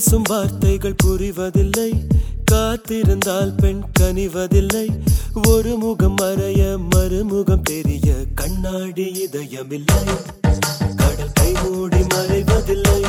பேசும் வார்த்தைகள் புரிவதில்லை. காத்திருந்தால் பெண் கனிவதில்லை. ஒரு முகம் மறைய மறுமுகம் தெரிய கண்ணாடி இதயமில்லை. கடல் கை மூடி மறைவதில்லை.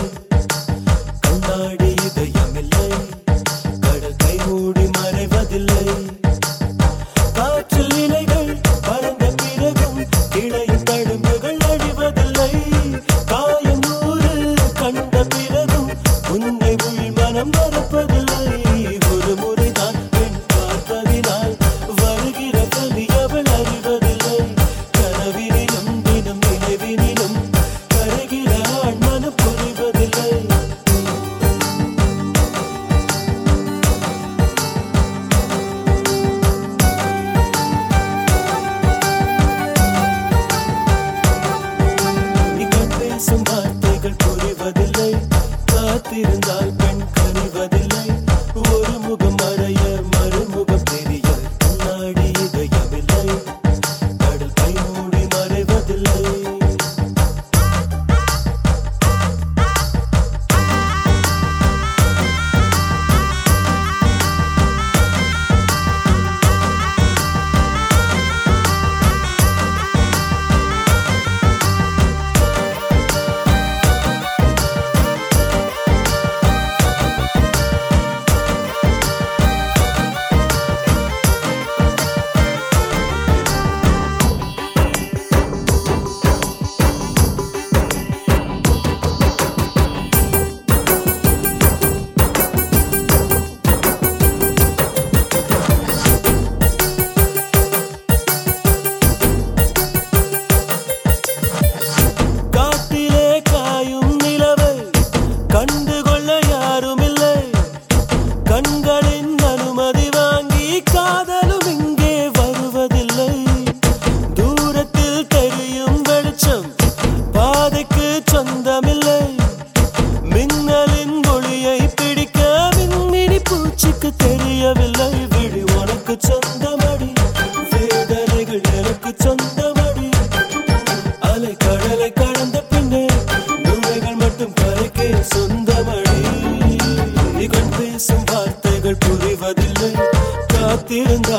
எனக்கு உனக்கு சொந்தமடி வேதனைகள் எனக்கு சொந்தமடி. அலை கடலை கடந்த பின்னே நுழைகள் மட்டும் கரைக்கே சொந்தமடி. இகழ் பேசும் வார்த்தைகள் புரிவதில்லை காத்திருந்த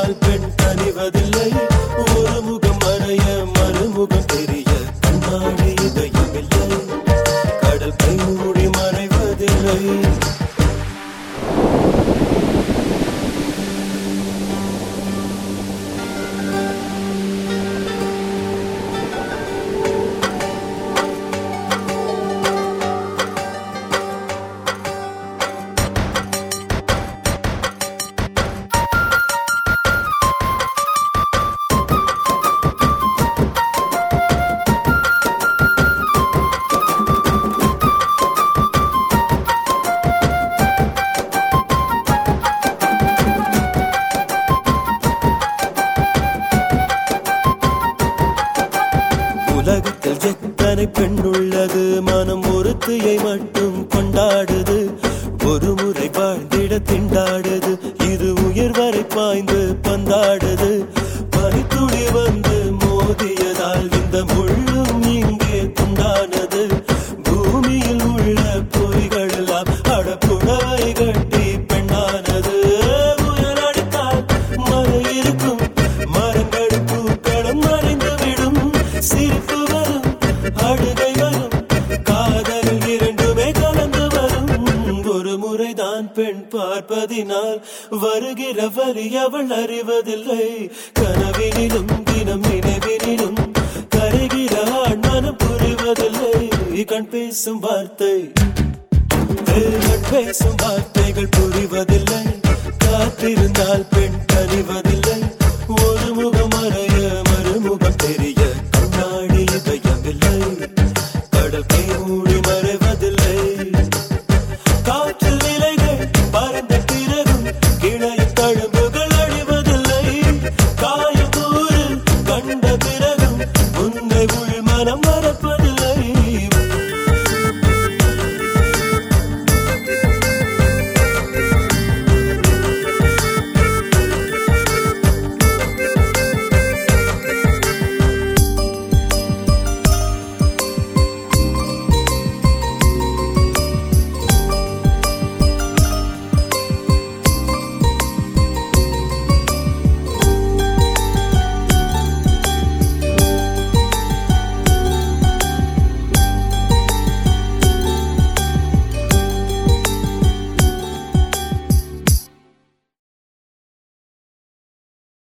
எத்தனை மனம் ஒருத்தியை மட்டும் கொண்டாடுது. ஒரு முறை வாழ்ந்திட திண்டாடுது. இது உயர் வரை பாய்ந்து பந்தாடுது. பனித்துளி வந்து மோதியதால் இந்த முள்ளும் இங்கே துண்டானது. பூமியில் பார்ப்பதினால் வருகிறவரை அவள் அறிவதில்லை. கனவினிலும் தினம் நினைவினிலும் கருகிறாள் மனம் புரிவதில்லை. கண் பேசும் வார்த்தை பேசும் வார்த்தைகள் புரிவதில்லை. காத்திருந்தால் பெண் கனிவதில்லை